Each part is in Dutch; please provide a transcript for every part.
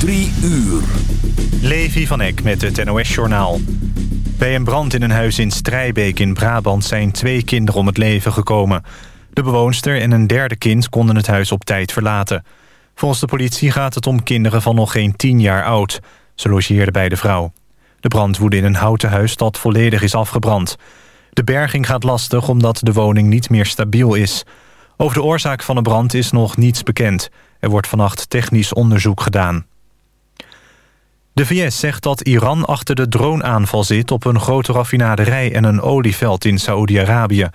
Drie uur. Levi van Eck met het NOS-journaal. Bij een brand in een huis in Strijbeek in Brabant zijn twee kinderen om het leven gekomen. De bewoonster en een derde kind konden het huis op tijd verlaten. Volgens de politie gaat het om kinderen van nog geen tien jaar oud. Ze logeerden bij de vrouw. De brand woedde in een houten huis dat volledig is afgebrand. De berging gaat lastig omdat de woning niet meer stabiel is. Over de oorzaak van de brand is nog niets bekend. Er wordt vannacht technisch onderzoek gedaan. De VS zegt dat Iran achter de droneaanval zit... op een grote raffinaderij en een olieveld in Saoedi-Arabië.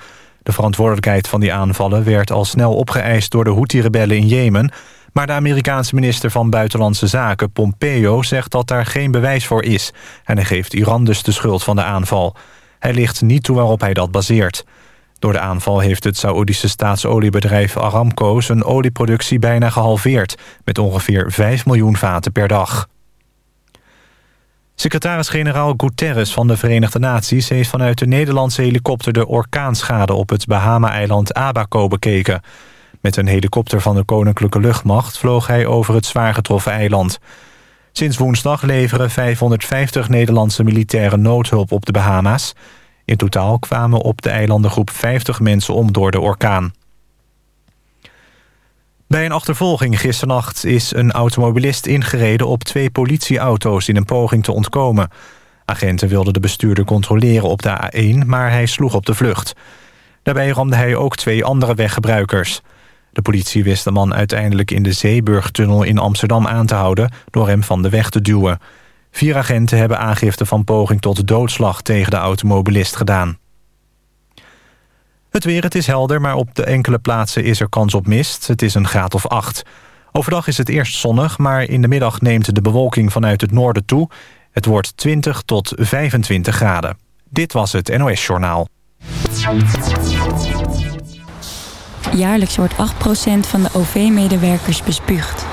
De verantwoordelijkheid van die aanvallen werd al snel opgeëist... door de Houthi-rebellen in Jemen... maar de Amerikaanse minister van Buitenlandse Zaken, Pompeo... zegt dat daar geen bewijs voor is... en hij geeft Iran dus de schuld van de aanval. Hij ligt niet toe waarop hij dat baseert. Door de aanval heeft het Saoedische staatsoliebedrijf Aramco... zijn olieproductie bijna gehalveerd... met ongeveer 5 miljoen vaten per dag. Secretaris-generaal Guterres van de Verenigde Naties... heeft vanuit de Nederlandse helikopter de orkaanschade... op het Bahama-eiland Abaco bekeken. Met een helikopter van de Koninklijke Luchtmacht... vloog hij over het zwaar getroffen eiland. Sinds woensdag leveren 550 Nederlandse militairen noodhulp op de Bahama's. In totaal kwamen op de eilandengroep 50 mensen om door de orkaan. Bij een achtervolging gisternacht is een automobilist ingereden op twee politieauto's in een poging te ontkomen. Agenten wilden de bestuurder controleren op de A1, maar hij sloeg op de vlucht. Daarbij ramde hij ook twee andere weggebruikers. De politie wist de man uiteindelijk in de Zeeburgtunnel in Amsterdam aan te houden... door hem van de weg te duwen. Vier agenten hebben aangifte van poging tot doodslag tegen de automobilist gedaan. Het weer, het is helder, maar op de enkele plaatsen is er kans op mist. Het is een graad of acht. Overdag is het eerst zonnig, maar in de middag neemt de bewolking vanuit het noorden toe. Het wordt 20 tot 25 graden. Dit was het NOS Journaal. Jaarlijks wordt 8% van de OV-medewerkers bespuugd.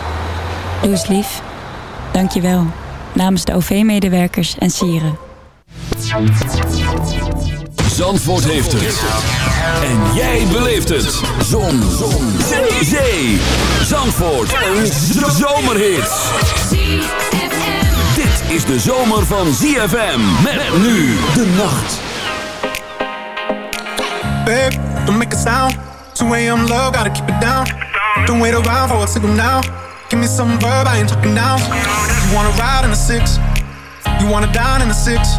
Doe eens lief. Dank je wel. Namens de OV-medewerkers en sieren. Zandvoort heeft het. En jij beleeft het. Zon. Zon. Zee. Zee. Zandvoort. Een zomerhit. Dit is de zomer van ZFM. Met nu de nacht. Babe, don't make a sound. 2 a.m. low, gotta keep it down. Don't wait around for a signal now. Give me some verb, I ain't talking now. You wanna ride in the six. You wanna dine in the six.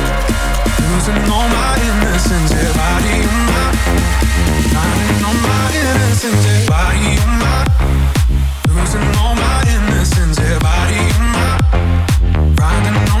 losing all my innocence, yeah, body on my Finding all my innocence, on my on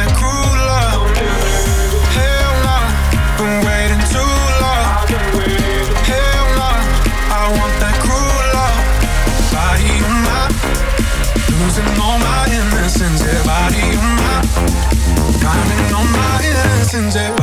lessons every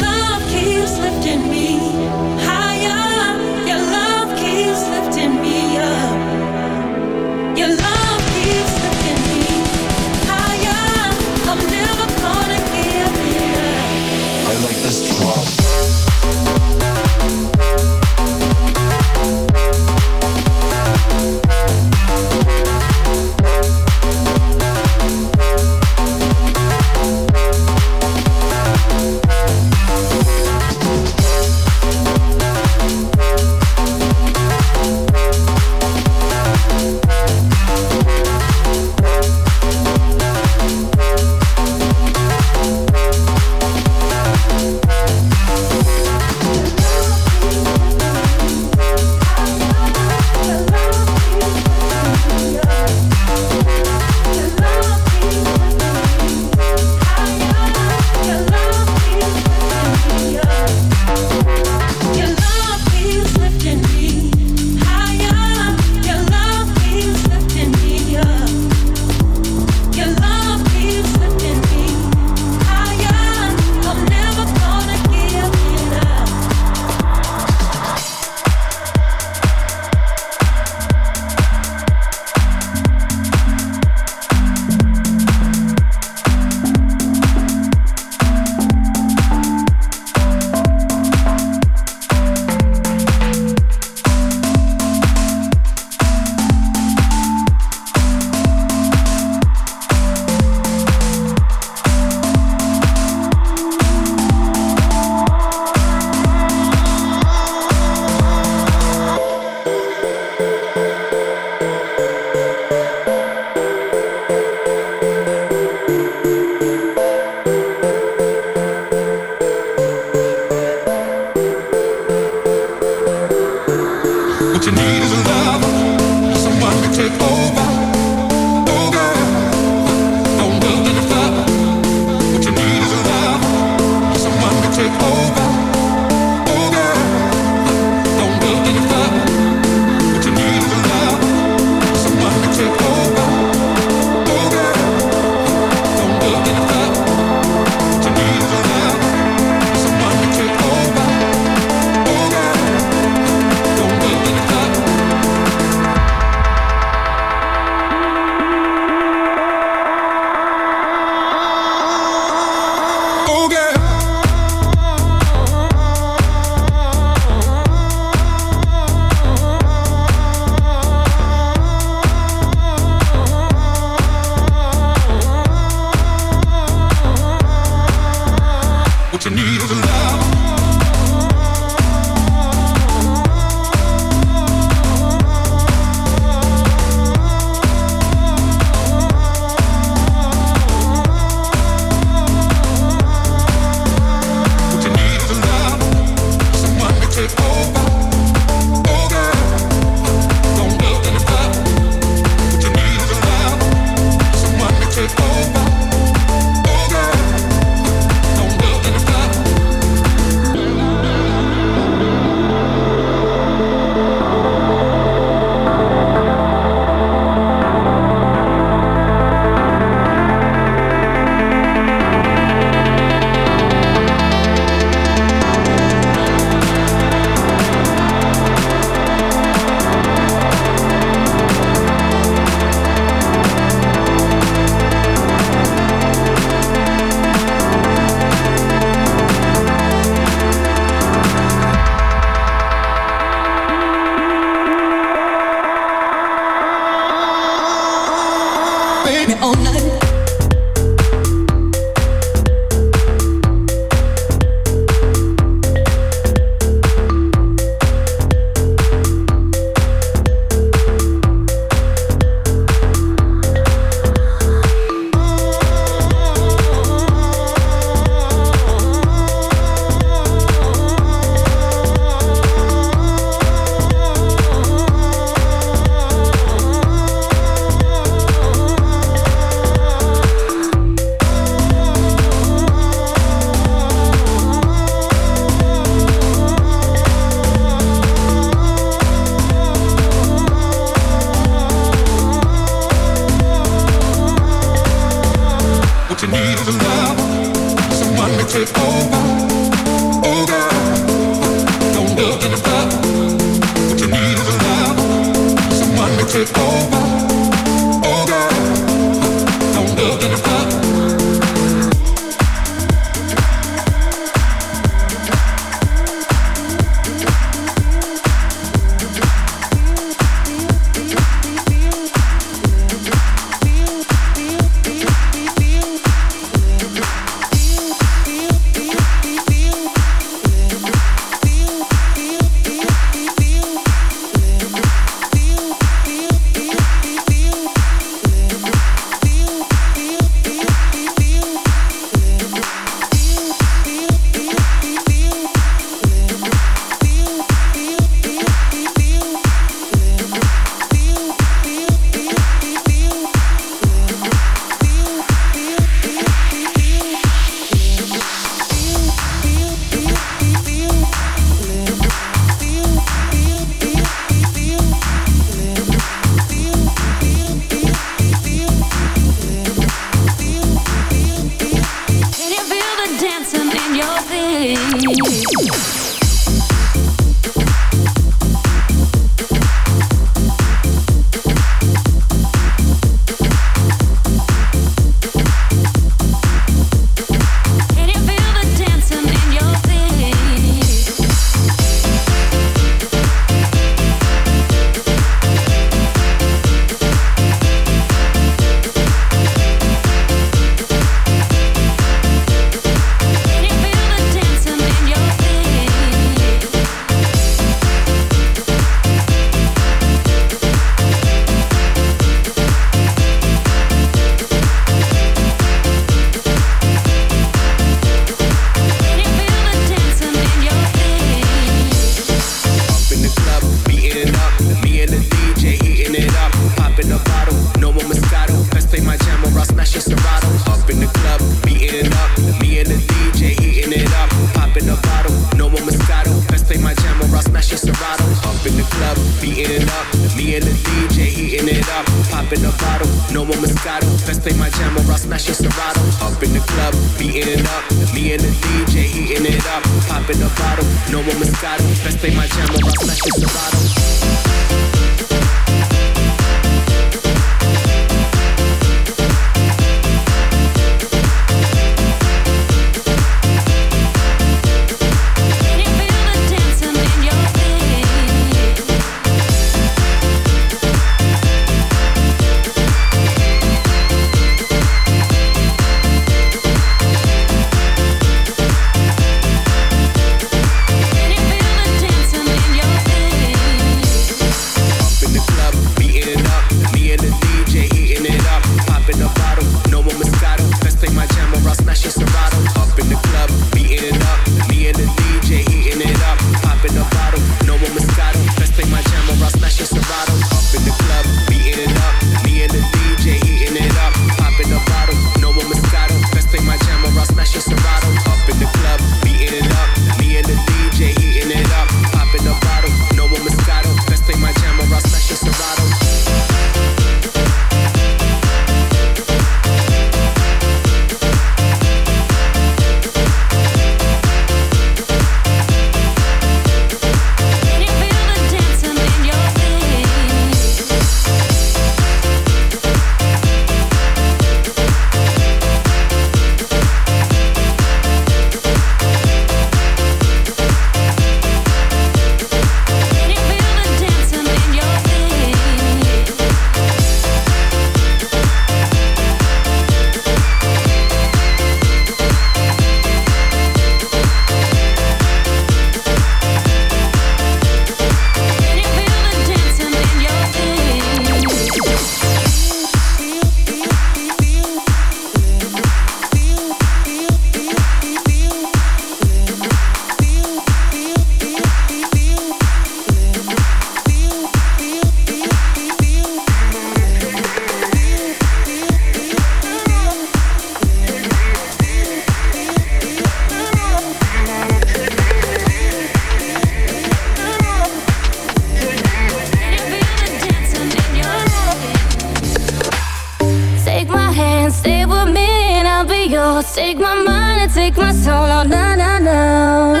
Oh, take my mind and take my soul. Oh, no, no, no.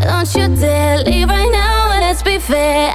Don't you dare leave right now, let's be fair.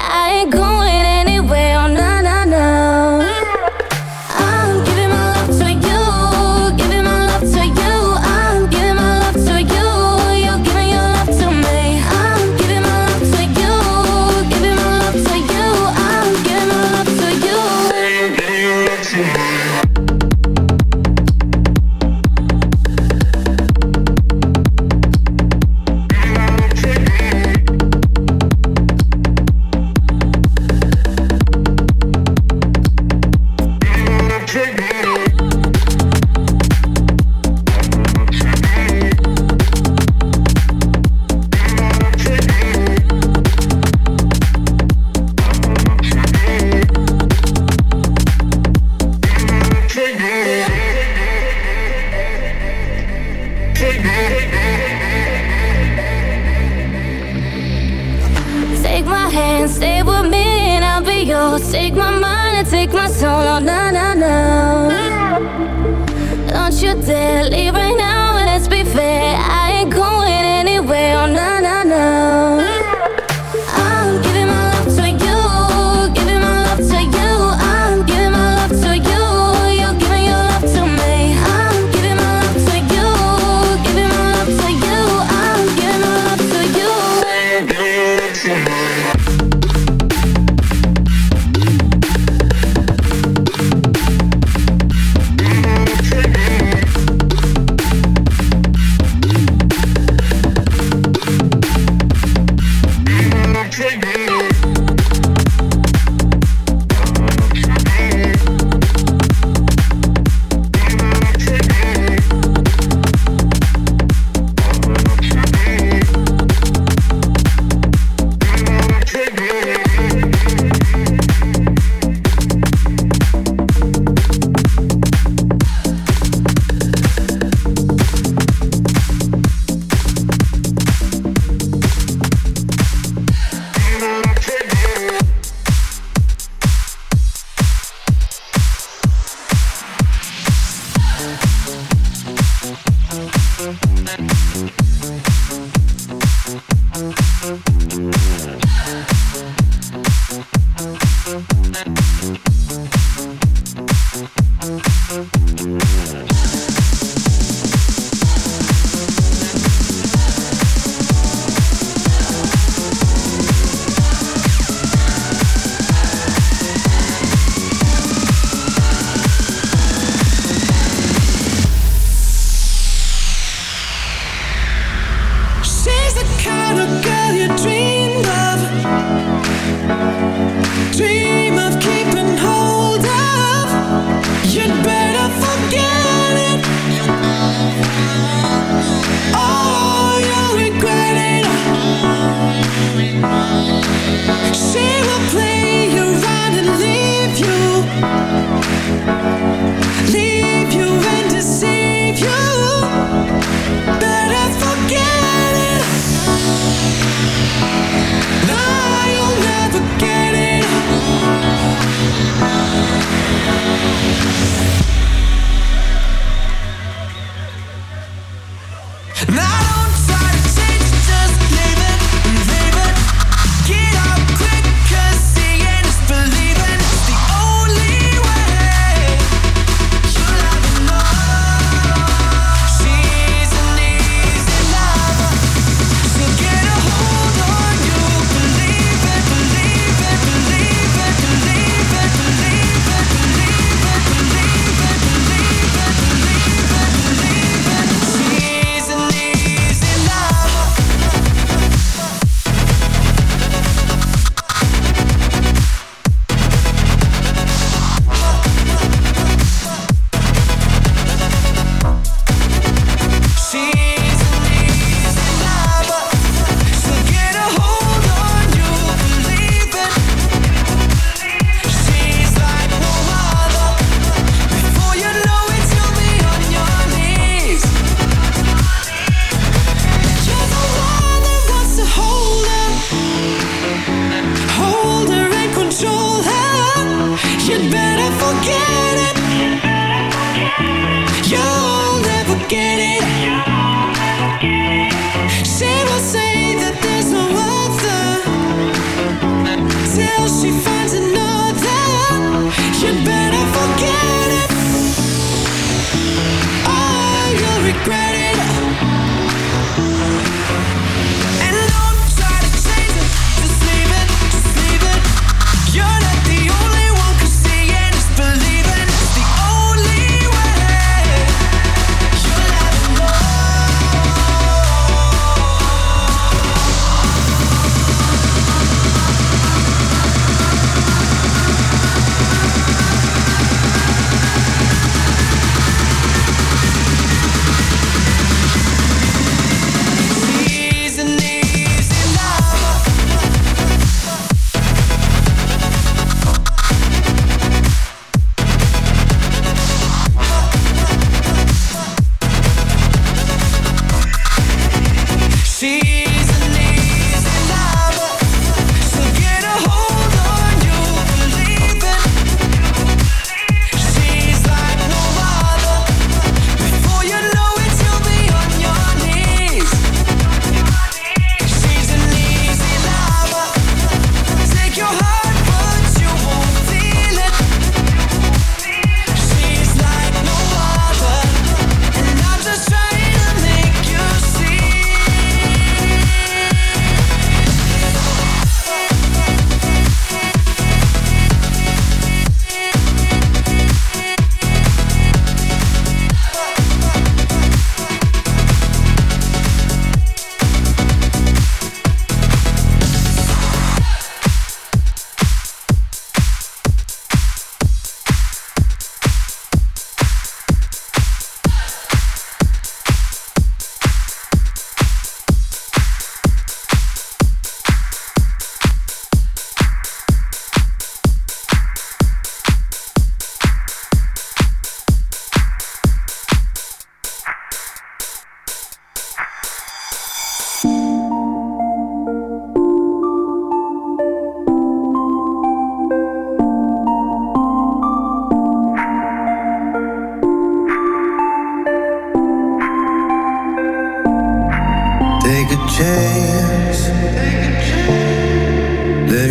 chance.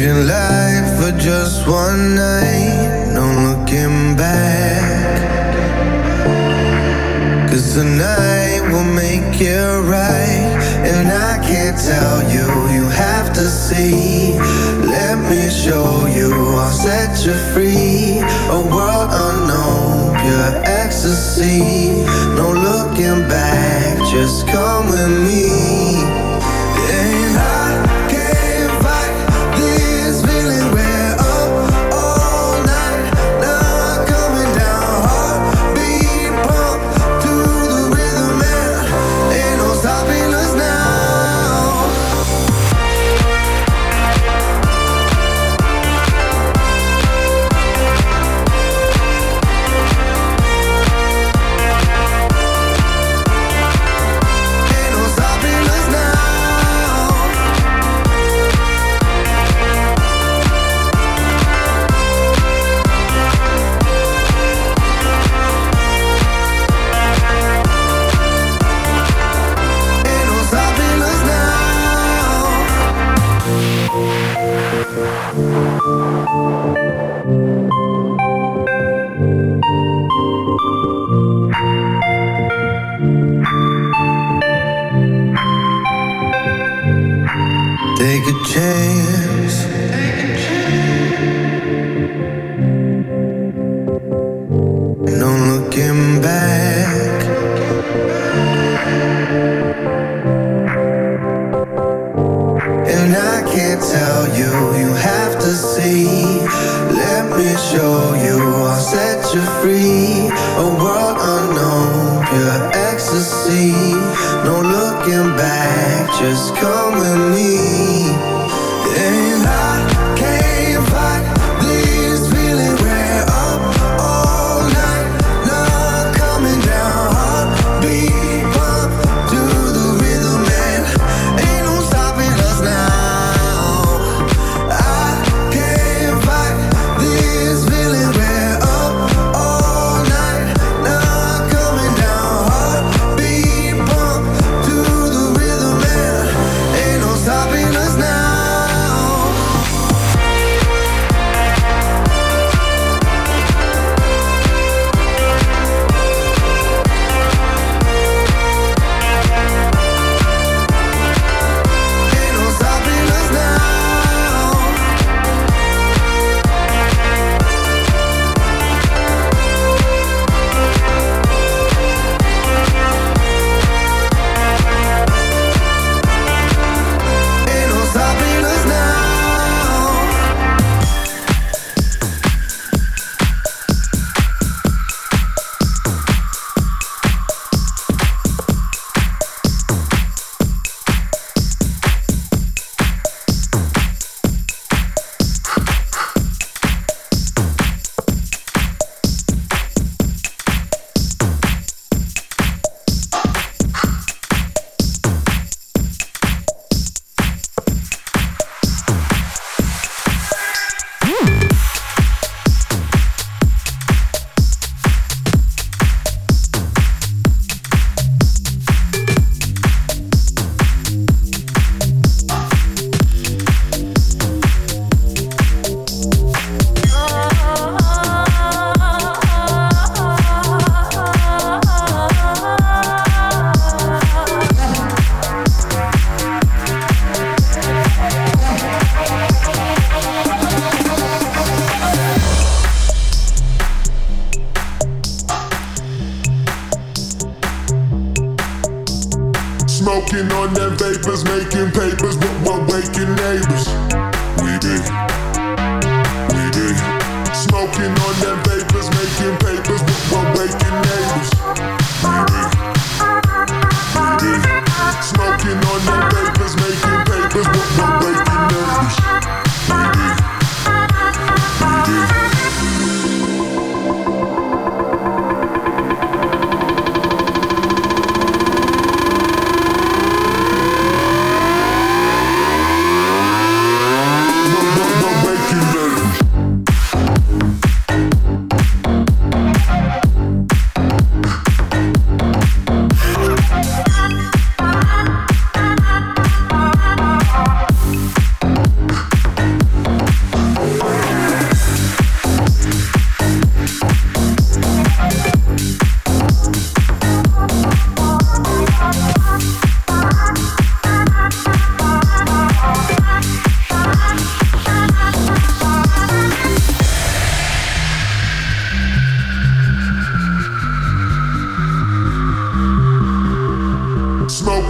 your life for just one night, no looking back. 'Cause tonight will make it right, and I can't tell you, you have to see. Let me show you, I'll set you free. A world unknown, pure ecstasy, no looking back just come with me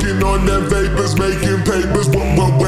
Smoking on them vapors, making papers, what we're waking